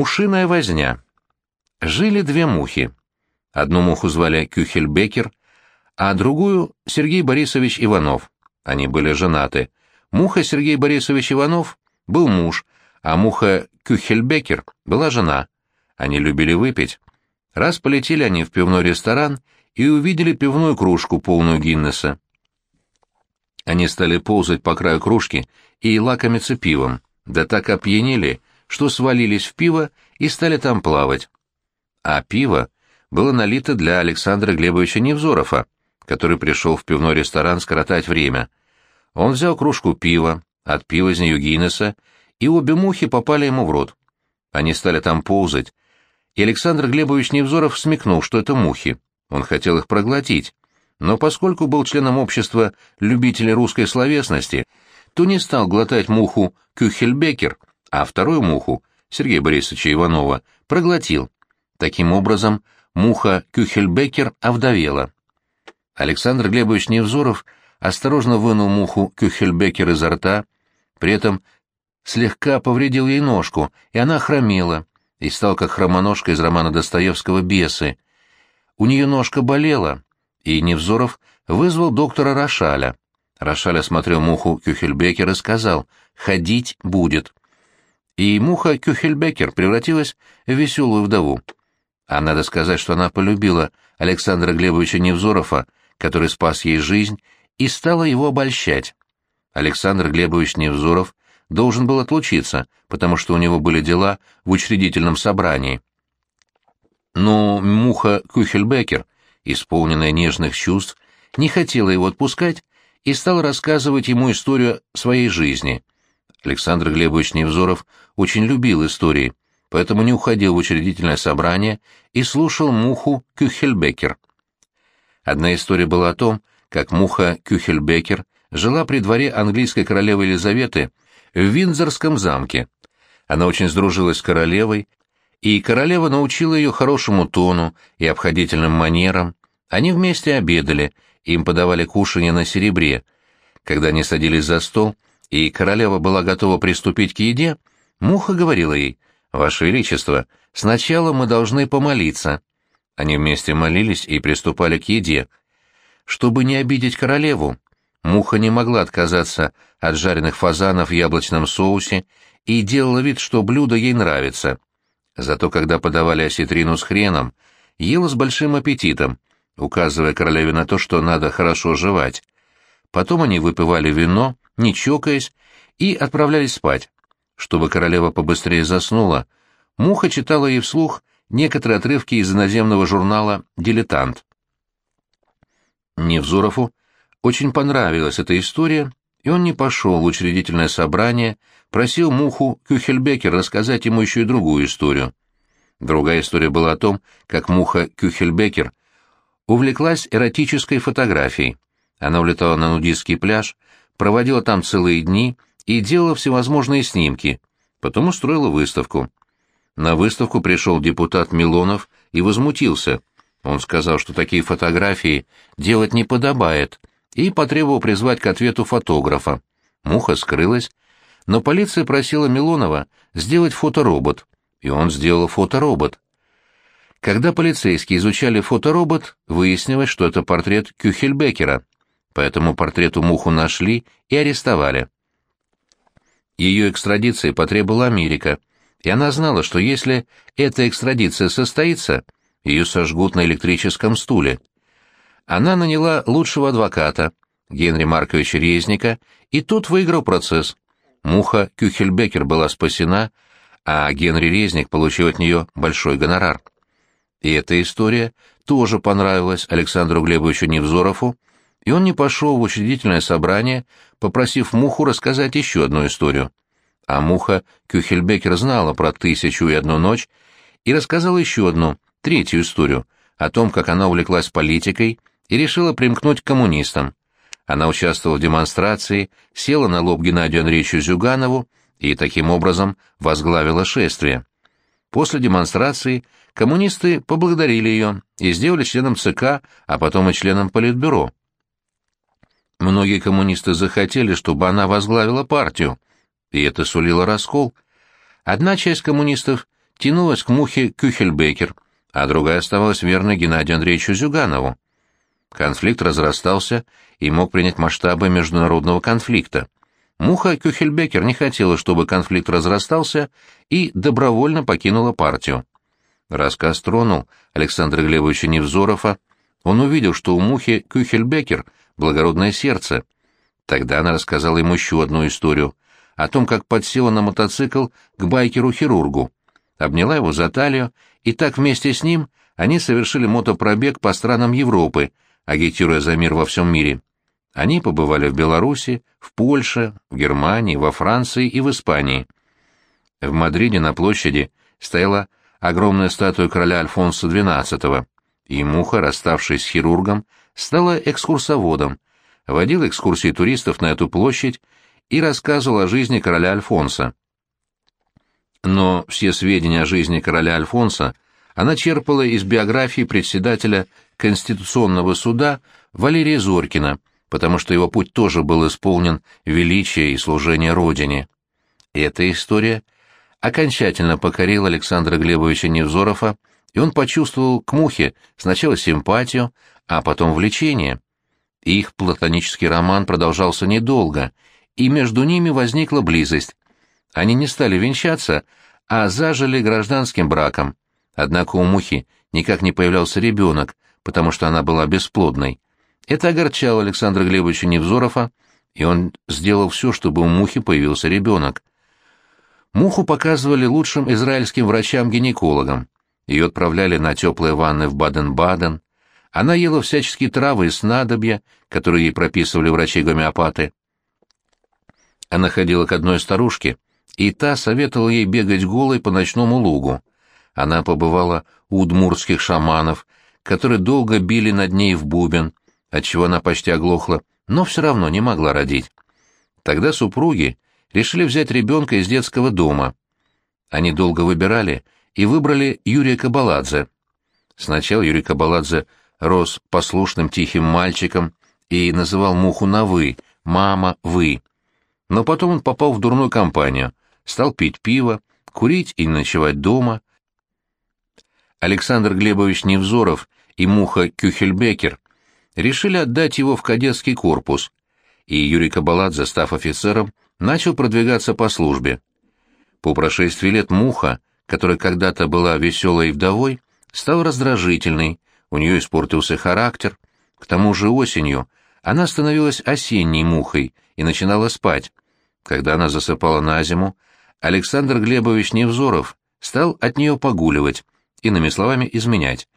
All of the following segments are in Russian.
Мушиная возня. Жили две мухи. Одну муху звали Кюхельбекер, а другую — Сергей Борисович Иванов. Они были женаты. Муха Сергей Борисович Иванов был муж, а муха Кюхельбекер была жена. Они любили выпить. Раз полетели они в пивной ресторан и увидели пивную кружку, полную Гиннесса. Они стали ползать по краю кружки и лакомиться пивом, да так опьянели, что свалились в пиво и стали там плавать. А пиво было налито для Александра Глебовича Невзорова, который пришел в пивной ресторан скоротать время. Он взял кружку пива, отпил из нее Гиннесса, и обе мухи попали ему в рот. Они стали там ползать, и Александр Глебович Невзоров смекнул, что это мухи. Он хотел их проглотить. Но поскольку был членом общества любителей русской словесности, то не стал глотать муху Кюхельбекер, а вторую муху, Сергея Борисовича Иванова, проглотил. Таким образом, муха Кюхельбекер овдовела. Александр Глебович Невзоров осторожно вынул муху Кюхельбекер изо рта, при этом слегка повредил ей ножку, и она хромела, и стал как хромоножка из романа Достоевского «Бесы». У нее ножка болела, и Невзоров вызвал доктора Рошаля. Рошаль осмотрел муху Кюхельбекер и сказал «Ходить будет» и муха Кюхельбекер превратилась в веселую вдову. А надо сказать, что она полюбила Александра Глебовича Невзорова, который спас ей жизнь, и стала его обольщать. Александр Глебович Невзоров должен был отлучиться, потому что у него были дела в учредительном собрании. Но муха Кюхельбекер, исполненная нежных чувств, не хотела его отпускать и стала рассказывать ему историю своей жизни — Александр Глебович Невзоров очень любил истории, поэтому не уходил в учредительное собрание и слушал муху Кюхельбекер. Одна история была о том, как муха Кюхельбекер жила при дворе английской королевы Елизаветы в Виндзорском замке. Она очень сдружилась с королевой, и королева научила ее хорошему тону и обходительным манерам. Они вместе обедали, им подавали кушанье на серебре. Когда они садились за стол, и королева была готова приступить к еде, Муха говорила ей, «Ваше Величество, сначала мы должны помолиться». Они вместе молились и приступали к еде. Чтобы не обидеть королеву, Муха не могла отказаться от жареных фазанов в яблочном соусе и делала вид, что блюдо ей нравится. Зато когда подавали осетрину с хреном, ела с большим аппетитом, указывая королеве на то, что надо хорошо жевать. Потом они выпивали вино, не чокаясь, и отправлялись спать. Чтобы королева побыстрее заснула, Муха читала ей вслух некоторые отрывки из иноземного журнала «Дилетант». Невзорову очень понравилась эта история, и он не пошел в учредительное собрание, просил Муху Кюхельбекер рассказать ему еще и другую историю. Другая история была о том, как Муха Кюхельбекер увлеклась эротической фотографией. Она улетала на нудистский пляж, проводила там целые дни и делала всевозможные снимки, потом устроила выставку. На выставку пришел депутат Милонов и возмутился. Он сказал, что такие фотографии делать не подобает, и потребовал призвать к ответу фотографа. Муха скрылась, но полиция просила Милонова сделать фоторобот, и он сделал фоторобот. Когда полицейские изучали фоторобот, выяснилось, что это портрет Кюхельбекера — по этому портрету Муху нашли и арестовали. Ее экстрадиции потребовала Америка, и она знала, что если эта экстрадиция состоится, ее сожгут на электрическом стуле. Она наняла лучшего адвоката, Генри Марковича Резника, и тот выиграл процесс. Муха Кюхельбекер была спасена, а Генри Резник получил от нее большой гонорар. И эта история тоже понравилась Александру Глебовичу Невзорову, и он не пошел в учредительное собрание, попросив Муху рассказать еще одну историю. А Муха Кюхельбекер знала про «Тысячу и одну ночь» и рассказала еще одну, третью историю, о том, как она увлеклась политикой и решила примкнуть к коммунистам. Она участвовала в демонстрации, села на лоб Геннадию Андреевичу Зюганову и таким образом возглавила шествие. После демонстрации коммунисты поблагодарили ее и сделали членом ЦК, а потом и членом Политбюро. Многие коммунисты захотели, чтобы она возглавила партию, и это сулило раскол. Одна часть коммунистов тянулась к мухе Кюхельбекер, а другая оставалась верной Геннадию Андреевичу Зюганову. Конфликт разрастался и мог принять масштабы международного конфликта. Муха Кюхельбекер не хотела, чтобы конфликт разрастался, и добровольно покинула партию. Рассказ тронул Александра Глебовича Невзорова. Он увидел, что у Мухи Кюхельбекер благородное сердце. Тогда она рассказала ему еще одну историю о том, как подсела на мотоцикл к байкеру-хирургу, обняла его за талию, и так вместе с ним они совершили мотопробег по странам Европы, агитируя за мир во всем мире. Они побывали в Беларуси, в Польше, в Германии, во Франции и в Испании. В Мадриде на площади стояла огромная статуя короля Альфонса XII, и Муха, расставшись с хирургом, стала экскурсоводом, водил экскурсии туристов на эту площадь и рассказывал о жизни короля Альфонса. Но все сведения о жизни короля Альфонса она черпала из биографии председателя Конституционного суда Валерия Зорькина, потому что его путь тоже был исполнен величия и служения Родине. Эта история окончательно покорила Александра Глебовича Невзорова, и он почувствовал к Мухе сначала симпатию, а потом влечение. Их платонический роман продолжался недолго, и между ними возникла близость. Они не стали венчаться, а зажили гражданским браком. Однако у Мухи никак не появлялся ребенок, потому что она была бесплодной. Это огорчало Александра Глебовича Невзорова, и он сделал все, чтобы у Мухи появился ребенок. Муху показывали лучшим израильским врачам-гинекологам. Ее отправляли на теплые ванны в Баден-Баден. Она ела всяческие травы и снадобья, которые ей прописывали врачи-гомеопаты. Она ходила к одной старушке, и та советовала ей бегать голой по ночному лугу. Она побывала у удмуртских шаманов, которые долго били над ней в бубен, отчего она почти оглохла, но все равно не могла родить. Тогда супруги решили взять ребенка из детского дома. Они долго выбирали и выбрали Юрия Кабаладзе. Сначала Юрий Кабаладзе рос послушным тихим мальчиком и называл муху на «вы», «мама, вы». Но потом он попал в дурную компанию, стал пить пиво, курить и ночевать дома. Александр Глебович Невзоров и Муха Кюхельбекер решили отдать его в кадетский корпус, и Юрий Кабаладзе, став офицером, начал продвигаться по службе. По прошествии лет Муха, которая когда-то была веселой вдовой, стала раздражительной, у нее испортился характер, к тому же осенью она становилась осенней мухой и начинала спать. Когда она засыпала на зиму, Александр Глебович Невзоров стал от нее погуливать, иными словами, изменять.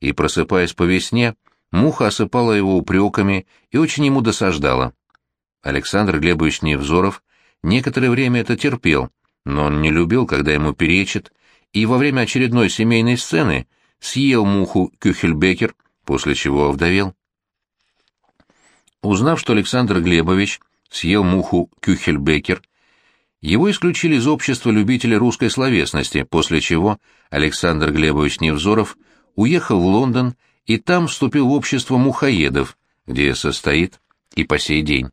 И, просыпаясь по весне, муха осыпала его упреками и очень ему досаждала. Александр Глебович Невзоров некоторое время это терпел, но он не любил, когда ему перечат, и во время очередной семейной сцены съел муху Кюхельбекер, после чего овдовел. Узнав, что Александр Глебович съел муху Кюхельбекер, его исключили из общества любителей русской словесности, после чего Александр Глебович Невзоров уехал в Лондон и там вступил в общество мухоедов, где состоит и по сей день.